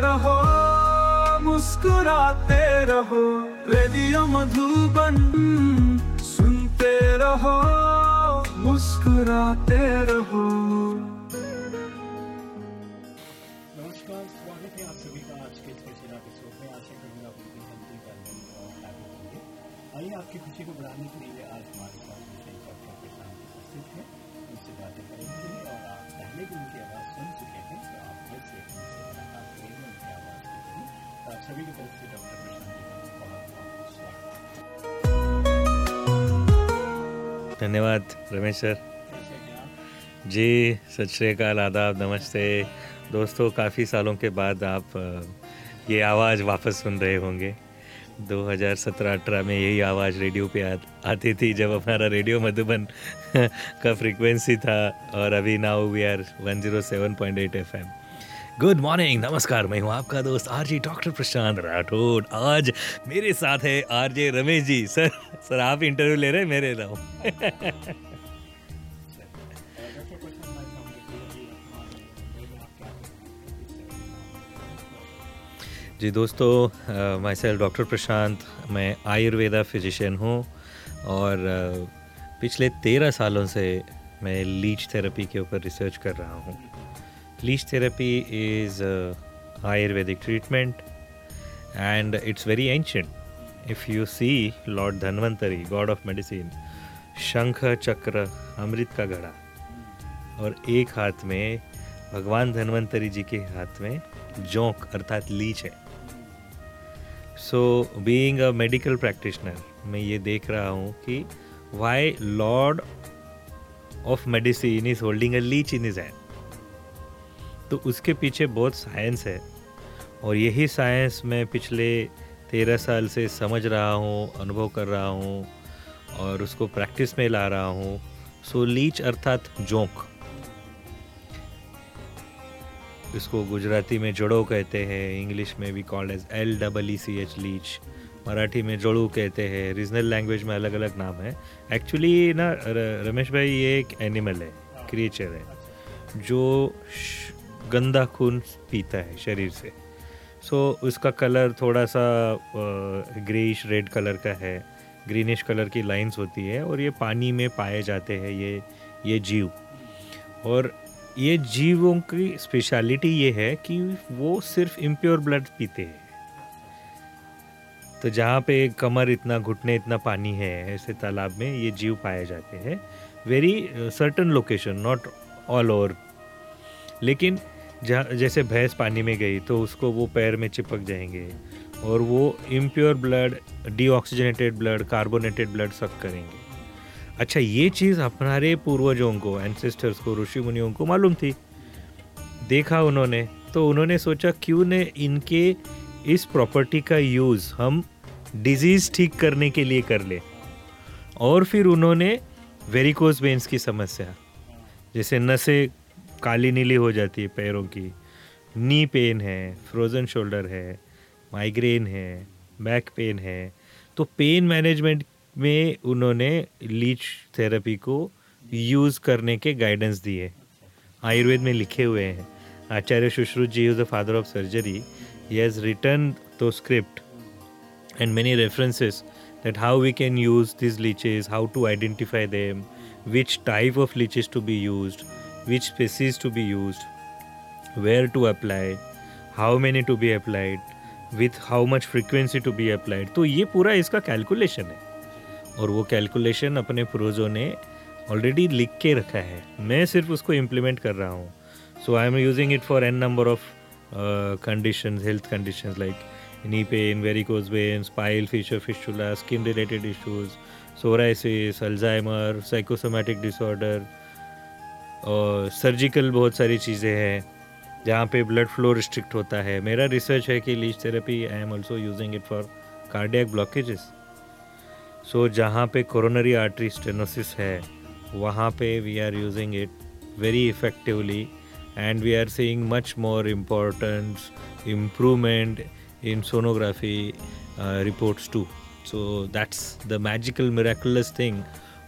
रहो, मुस्कुराते रहो, रेडियो मधुबन सुनते रहो, मुस्कुराते रहो। आपकी खुशी को बढ़ाने के लिए आज हमारे साथ विशेष डॉक्टर प्रशांत उपस्थित हैं। उनसे बातें करेंगे और आप पहले भी उनकी आवाज़ सभी की तरफ़ से डॉक्टर धन्यवाद रमेश सर। जी सत श्रीकाल आदाब नमस्ते। दोस्तों काफ़ी सालों के बाद आप ये आवाज़ वापस सुन रहे होंगे। 2017-18 में यही आवाज़ रेडियो पे आ, आती थी जब हमारा रेडियो मधुबन का फ्रीक्वेंसी था और अभी now we are 107.8 FM good morning नमस्कार, मैं हूँ आपका दोस्त आरजे, डॉक्टर प्रशांत राठौड़ आज मेरे साथ है RJ Ramesh ji. Sir sir, आप इंटरव्यू ले रहे हैं? मेरे नाम। जी दोस्तों माई सेल्फ डॉक्टर प्रशांत, मैं आयुर्वेदा फिजिशियन हूँ और पिछले तेरह सालों से मैं लीच थेरेपी के ऊपर रिसर्च कर रहा हूँ। Leech therapy is ayurvedic treatment and it's very ancient if you see lord Dhanvantari god of medicine शंख चक्र अमृत का घड़ा और एक हाथ में भगवान धन्वंतरी जी के हाथ में जोंक अर्थात लीच है so being a medical practitioner मैं ये देख रहा हूँ कि why lord of medicine is holding a leech in his hand तो उसके पीछे बहुत साइंस है। और यही साइंस मैं पिछले तेरह साल से समझ रहा हूँ, अनुभव कर रहा हूँ और उसको प्रैक्टिस में ला रहा हूँ। सो लीच अर्थात जोंक। इसको गुजराती में जड़ो कहते हैं इंग्लिश में भी called as L double E C H leech Marathi में जड़ू कहते हैं रीजनल लैंग्वेज में अलग अलग नाम है। एक्चुअली ना रमेश भाई, ये एक एनिमल है क्रिएचर है, जो गंदा खून पीता है शरीर से। सो so, उसका कलर थोड़ा सा ग्रेइश रेड कलर का है ग्रीनिश कलर की लाइंस होती है और ये पानी में पाए जाते हैं ये ये जीव। और ये जीवों की स्पेशलिटी ये है कि वो सिर्फ़ इम्प्योर ब्लड पीते हैं। तो जहाँ पे कमर इतना घुटने इतना पानी है ऐसे तालाब में ये जीव पाए जाते हैं। Very certain location not all over लेकिन जैसे भैंस पानी में गई तो उसको वो पैर में चिपक जाएँगे और वो impure blood deoxygenated blood carbonated blood suck करेंगे। अच्छा ये चीज़ हमारे पूर्वजों को एंसेस्टर्स को ऋषि मुनियों को मालूम थी। देखा उन्होंने तो उन्होंने सोचा क्यों ने इनके इस प्रॉपर्टी का यूज़ हम डिज़ीज़ ठीक करने के लिए कर ले। और फिर उन्होंने वेरिकोस वेंस की समस्या, जैसे नसें काली नीली हो जाती है पैरों की। नी पेन है फ्रोज़न शोल्डर है माइग्रेन है बैक पेन है। तो पेन मैनेजमेंट में उन्होंने लीच थेरेपी को यूज़ करने के गाइडेंस दिए। आयुर्वेद में लिखे हुए हैं। Acharya Sushruta ji is the father of surgery he has written two script and many references that how we can use these leeches, how to identify them, which type of leeches to be used, which species to be used, where to apply, how many to be applied, with how much frequency to be applied. तो ये पूरा इसका calculation है और वो calculation अपने पूर्वजों ने ऑलरेडी लिख के रखा है मैं सिर्फ़ उसको इम्प्लीमेंट कर रहा हूँ so I am using it for an number of conditions health conditions like knee pain varicose veins pile fissure fistula skin related issues psoriasis alzheimer psychosomatic disorder और सर्जिकल बहुत सारी चीज़ें हैं जहाँ पे ब्लड फ्लो रिस्ट्रिक्ट होता है। मेरा रिसर्च है कि leech therapy I am also using it for cardiac blockages so जहाँ पे कोरोनरी आर्टरी स्टेनोसिस है वहाँ पे we are using it very effectively and we are seeing much more importance improvement in sonography uh, two so that's the magical miraculous thing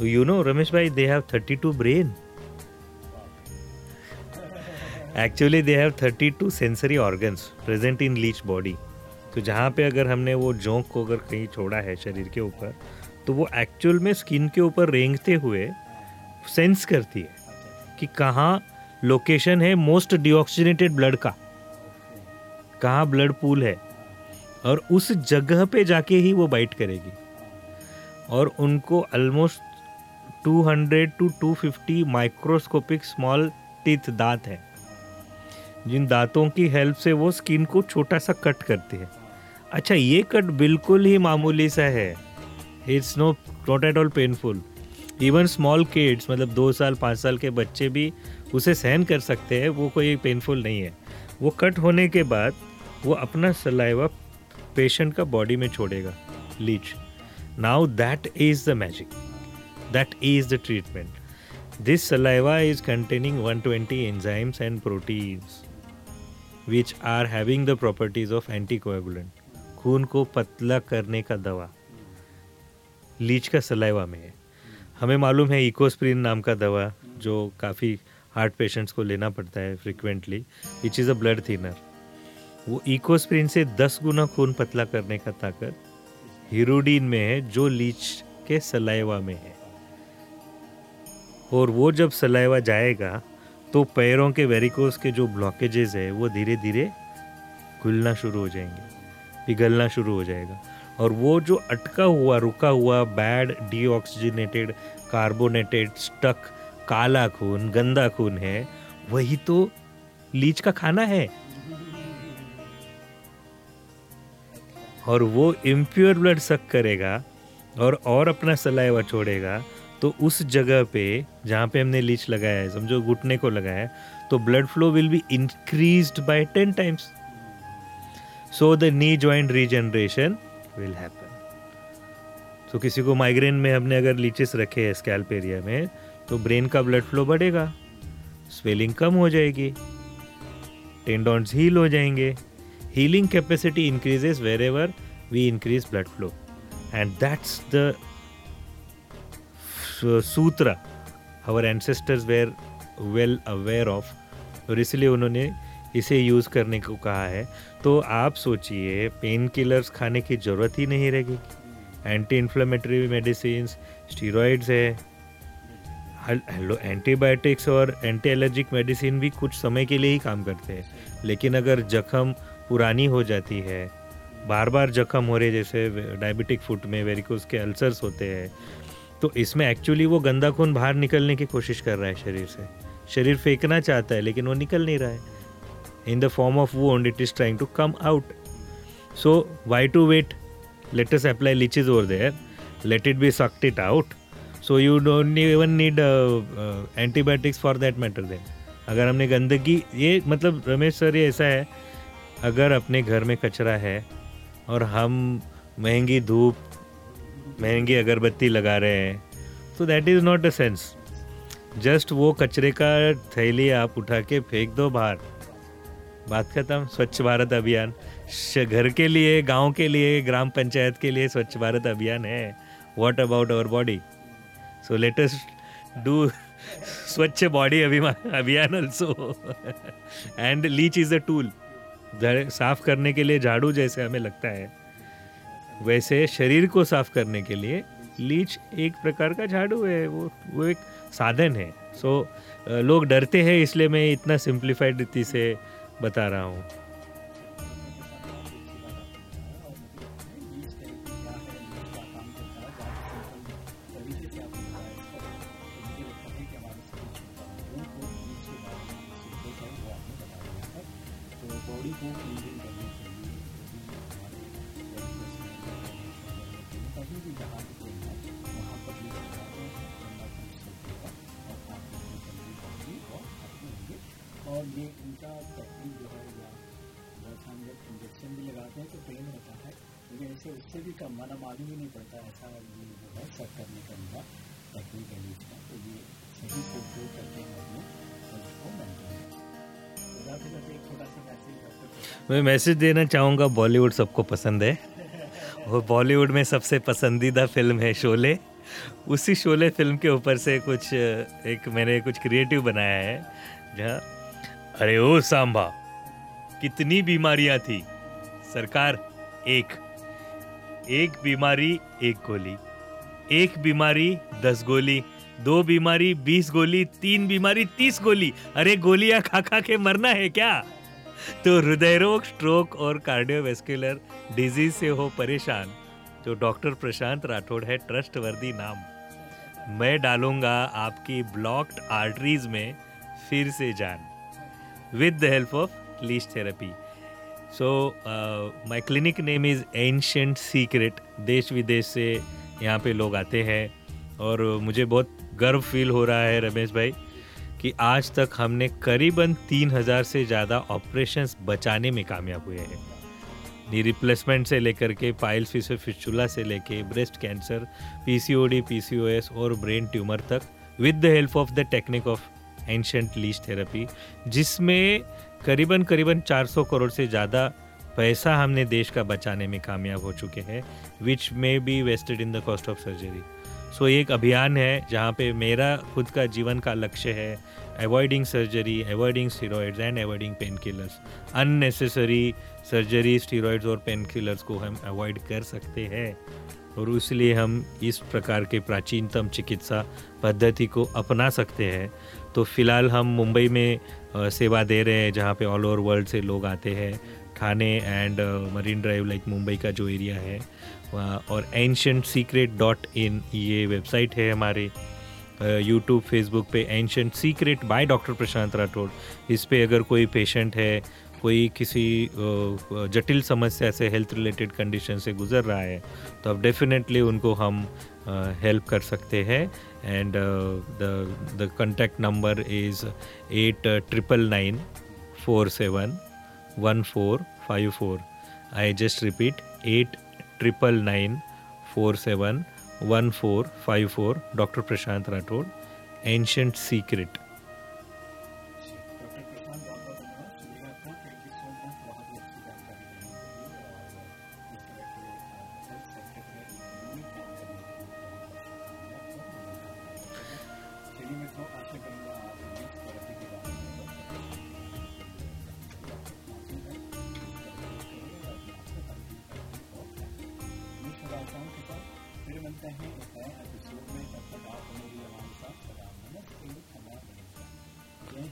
you know Ramesh भाई they have 32 brain actually they have 32 sensory organs present in leech body तो जहाँ पे अगर हमने वो जोंक को अगर कहीं छोड़ा है शरीर के ऊपर तो वो एक्चुअल में स्किन के ऊपर रेंगते हुए सेंस करती है कि कहाँ लोकेशन है मोस्ट डिऑक्सीनेटेड ब्लड का। कहाँ ब्लड पूल है। और उस जगह पे जाके ही वो बाइट करेगी। और उनको almost 200 to 250 microscopic small teeth दांत है। जिन दांतों की हेल्प से वो स्किन को छोटा सा कट करती है। अच्छा ये कट बिल्कुल ही मामूली सा है। It's no not at all painful even small kids मतलब दो साल, पाँच साल के बच्चे भी उसे सहन कर सकते हैं, वो कोई पेनफुल नहीं है। वो कट होने के बाद वो अपना सलाइवा पेशेंट का बॉडी में छोड़ेगा। Leech now that is the magic that is the treatment this saliva is containing 120 enzymes and proteins, which are having the properties of anticoagulant. खून को पतला करने का दवा। लीच का सलाइवा में है। हमें मालूम है इकोस्प्रिन नाम का दवा, जो काफ़ी हार्ट पेशेंट्स को लेना पड़ता है frequently which is a blood thinner वो इकोस्प्रिन से दस गुना खून पतला करने का ताकत हीरोडीन में है, जो लीच के सलाइवा में है। और वो जब सलाइवा जाएगा तो पैरों के वेरिकोस के जो ब्लॉकेजेस है, वो धीरे धीरे खुलना शुरू हो जाएँगे, पिघलना शुरू हो जाएगा। और वो जो अटका हुआ, रुका हुआ बैड डीऑक्सीजनेटेड कार्बोनेटेड स्टक काला खून, गंदा खून है, वही तो लीच का खाना है। और वो इम्प्योर ब्लड सक करेगा और और अपना सलाइवा छोड़ेगा तो उस जगह पे जहाँ पे हमने लीच लगाया है, समझो घुटने को लगाया है तो blood flow will be increase by ten times so the knee joint regeneration will happen तो किसी को माइग्रेन में हमने अगर लीचेस रखे हैं स्कैल्प एरिया में तो ब्रेन का ब्लड फ्लो बढ़ेगा। स्वेलिंग कम हो जाएगी। टेंडॉन्स हील हो जाएँगे। Healing capacity increases wherever we increase blood flow and that's the sutra our ancestors were well aware of और इसलिए उन्होंने इसे यूज़ करने को कहा है। तो आप सोचिए पेन किलर्स खाने की ज़रूरत ही नहीं रहेगी। एंटी इन्फ्लेमेटरी मेडिसिन स्टीरोइड्स है। हेलो एंटीबायोटिक्स और एंटी एलर्जिक मेडिसिन भी कुछ समय के लिए ही काम करते हैं। लेकिन अगर जख्म पुरानी हो जाती है बार बार जख्म हो रहे जैसे डायबिटिक फुट में वेरिकोस के अल्सर्स होते हैं तो इसमें एक्चुअली वो गंदा खून बाहर निकलने की कोशिश कर रहा है शरीर से। शरीर फेंकना चाहता है, लेकिन वो निकल नहीं रहा है। इन द फॉर्म ऑफ़ वो it is trying to come out so why to wait let's apply leech is over there let it be sucked it out so you don't even need antibiotics for that matter then अगर हमने गंदगी, ये मतलब Ramesh sir, ये ऐसा है, अगर अपने घर में कचरा है और हम महँगी धूप महँगी अगरबत्ती लगा रहे हैं। तो that is not a sense just वो कचरे का थैली आप उठा के फेंक दो बाहर। बात खत्म। स्वच्छ भारत अभियान। घर के लिए, गाँव के लिए, ग्राम पंचायत के लिए स्वच्छ भारत अभियान है। What about our body so let's do swachh body abhiman abhiyan also and leech is a tool साफ़ करने के लिए झाड़ू जैसे हमें लगता है। वैसे शरीर को साफ़ करने के लिए लीच एक प्रकार का झाड़ू है वो वो एक साधन है। सो so, लोग डरते हैं इसलिए मैं इतना सिंप्लीफाइड रीति से बता रहा हूँ। मैं मैसेज देना चाहूँगा बॉलीवुड सबको पसंद है। और बॉलीवुड में सबसे पसंदीदा फ़िल्म है शोले। उसी शोले फ़िल्म के ऊपर से कुछ, एक मैंने कुछ क्रिएटिव बनाया है, जहाँ, अरे ओ सांबा कितनी बीमारियाँ थी। सरकार, एक। एक बीमारी, एक गोली। एक बीमारी, दस गोली। दो बीमारी, बीस गोली, तीन बीमारी, तीस गोली। अरे, गोलियाँ खा खा के मरना है क्या? तो हृदय रोग स्ट्रोक और कार्डियोवेस्कुलर डिज़ीज़ से हो परेशान। तो डॉक्टर प्रशांत राठौड़ है ट्रस्ट वर्दी नाम। मैं डालूँगा आपकी ब्लॉक्ड आर्टरीज में फिर से जान। With the help of leech therapy so my clinic name is ancient secret देश विदेश से यहाँ पे लोग आते हैं और मुझे बहुत गर्व फील हो रहा है रमेश भाई कि आज तक हमने करीबन तीन हज़ार से ज़्यादा ऑपरेशंस बचाने में कामयाब हुए हैं। नी रिप्लेसमेंट से लेकर के पाइल्स फिस्टुला से लेके ब्रेस्ट कैंसर, पीसीओडी, पीसीओएस और ब्रेन ट्यूमर तक with the help of the technique of ancient leech therapy जिसमें करीबन करीबन 400 करोड़ से ज़्यादा पैसा हमने देश का बचाने में कामयाब हो चुके हैं which may be wasted in the cost of surgery so एक अभियान है जहाँ पे मेरा खुद का जीवन का लक्ष्य है avoiding surgery avoiding steroids and avoiding pain killers unnecessary surgery steroids और पेन किलर्स को हम अवॉइड कर सकते हैं। और इसलिए हम इस प्रकार के प्राचीनतम चिकित्सा पद्धति को अपना सकते हैं। तो फ़िलहाल हम मुंबई में सेवा दे रहे हैं जहाँ पे ऑल ओवर वर्ल्ड से लोग आते हैं। Thane and Marine Drive like Mumbai का जो एरिया है। और एंशंट सीक्रेट डॉट इन ये वेबसाइट है हमारे। यूट्यूब फेसबुक पे ancient secret by doctor Prashant Rathod इस पे अगर कोई पेशेंट है, कोई किसी जटिल समस्या से हेल्थ रिलेटेड कंडीशन से गुजर रहा है तो अब डेफिनेटली उनको हम हेल्प कर सकते हैं। And the contact number is eight triple nine four seven one four five four I just repeat eight triple nine four seven one four five four doctor Prashant Rathod ancient secret Is,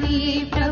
हरे प्र